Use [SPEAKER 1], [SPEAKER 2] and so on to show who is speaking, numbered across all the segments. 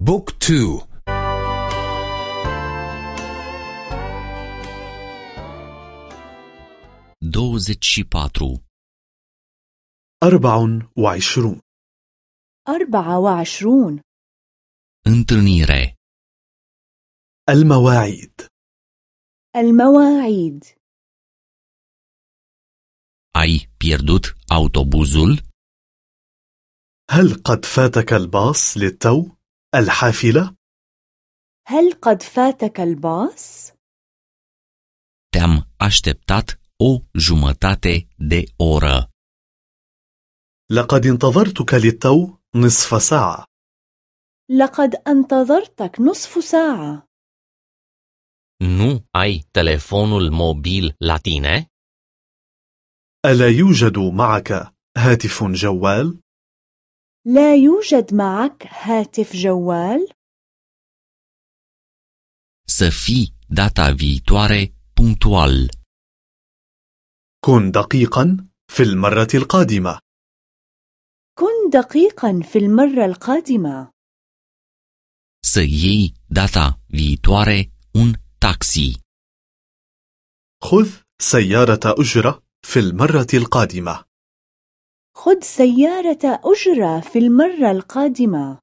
[SPEAKER 1] بوك تو
[SPEAKER 2] دوزت باترو
[SPEAKER 3] أربع وعشرون
[SPEAKER 4] أربعة وعشرون
[SPEAKER 2] Întâlnire.
[SPEAKER 3] المواعيد
[SPEAKER 4] المواعيد
[SPEAKER 2] Ai pierdut autobuzul?
[SPEAKER 3] هل قد فاتك الباص للتو؟ الحافلة؟
[SPEAKER 4] هل قد فاتك الباص؟
[SPEAKER 2] Te-am așteptat o jumătate de oră.
[SPEAKER 3] لقد انتظرتك للتو نصف ساعة
[SPEAKER 4] لقد انتظرتك نصف ساعة
[SPEAKER 2] Nu ai telefonul mobil la tine?
[SPEAKER 3] ألا يوجد معك هاتف جوال؟
[SPEAKER 4] لا يوجد معك هاتف جوال؟
[SPEAKER 2] Să fii data viitoare punctual.
[SPEAKER 3] كن دقيقا في المرة القادمة
[SPEAKER 4] كن دقيقا في المرة القادمة
[SPEAKER 2] Să iei data viitoare un taxi.
[SPEAKER 3] خذ سيارة أجرة في المرة القادمة
[SPEAKER 4] خذ سيارة أجرة في المرة القادمة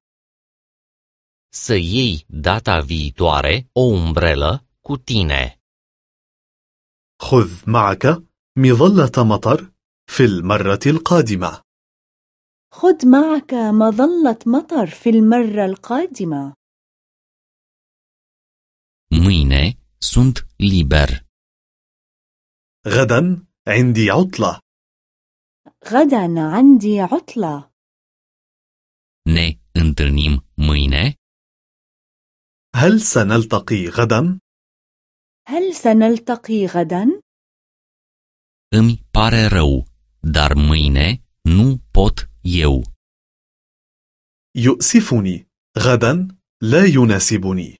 [SPEAKER 2] Să iei data viitoare o umbrelă cu tine.
[SPEAKER 3] خذ معك مظلة مطر في المرة القادمة
[SPEAKER 4] خذ معك مظلة مطر في المرة القادمة
[SPEAKER 2] Mâine sunt liber.
[SPEAKER 3] غدا عندي عطلة
[SPEAKER 4] غدا عندي عطلة
[SPEAKER 2] Ne întâlnim mâine?
[SPEAKER 3] هل سنلتقي غدا؟
[SPEAKER 4] هل سنلتقي غدا؟
[SPEAKER 2] Îmi pare rău, dar mâine nu pot eu.
[SPEAKER 3] يؤسفني غدا لا يناسبني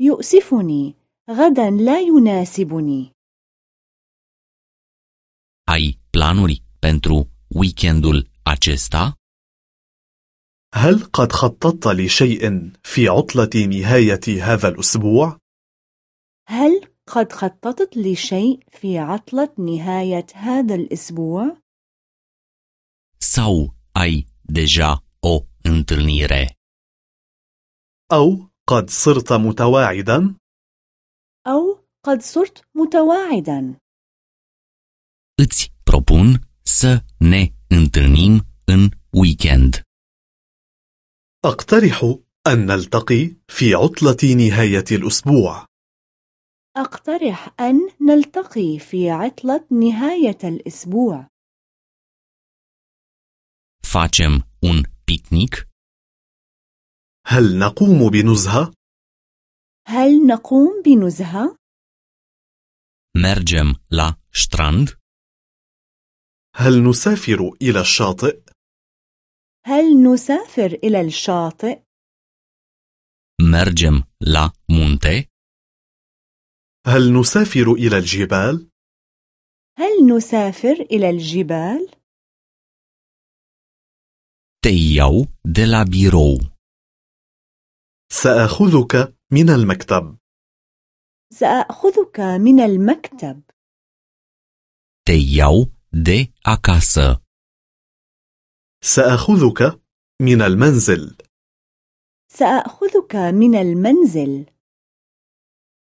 [SPEAKER 4] يؤسفني غدا لا يناسبني
[SPEAKER 2] Ai planuri pentru weekendul acesta?
[SPEAKER 3] هل قد خططت لشيء في عطلة نهاية هذا الأسبوع؟
[SPEAKER 4] هل قد خططت لشيء في عطلة نهاية هذا الأسبوع؟
[SPEAKER 2] Sau ai deja o întâlnire?
[SPEAKER 3] أو قد صرت متواعدا؟
[SPEAKER 4] أو قد صرت متواعدا
[SPEAKER 2] Îți propun să ne întâlnim în weekend.
[SPEAKER 3] أقترح أن نلتقي في عطلة نهاية الأسبوع
[SPEAKER 4] أقترح أن نلتقي في عطلة نهاية الأسبوع
[SPEAKER 2] Facem un picnic?
[SPEAKER 3] هل نقوم بنزهة؟
[SPEAKER 4] هل نقوم بنزهة؟
[SPEAKER 2] Mergem la strand?
[SPEAKER 3] هل نسافر إلى الشاطئ؟
[SPEAKER 4] هل نسافر إلى الشاطئ؟
[SPEAKER 2] Mergem la munte?
[SPEAKER 3] هل نسافر إلى الجبال؟
[SPEAKER 4] هل نسافر إلى الجبال؟
[SPEAKER 2] Te iau de la birou.
[SPEAKER 3] سأخذك من المكتب
[SPEAKER 4] سأخذك من المكتب
[SPEAKER 2] Te iau de acasă.
[SPEAKER 3] سأخذك من المنزل
[SPEAKER 4] سأخذك من المنزل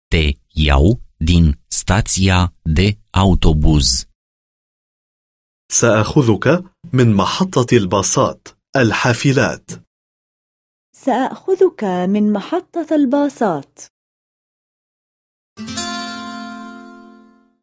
[SPEAKER 2] Te iau din stația de autobuz.
[SPEAKER 3] سأخذك من محطة الباصات الحافلات
[SPEAKER 4] سأخذك من محطة الباصات